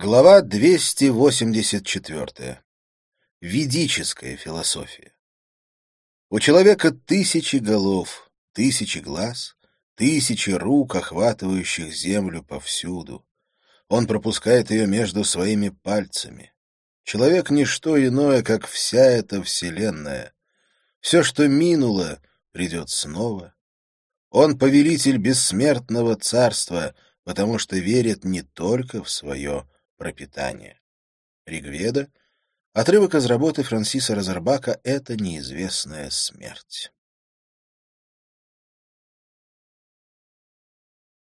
Глава 284. Ведическая философия. У человека тысячи голов, тысячи глаз, тысячи рук, охватывающих землю повсюду. Он пропускает ее между своими пальцами. Человек — ничто иное, как вся эта вселенная. Все, что минуло, придет снова. Он повелитель бессмертного царства, потому что верит не только в свое пропитание. Ригведа. Отрывок из работы Франсиса Розербака «Это неизвестная смерть».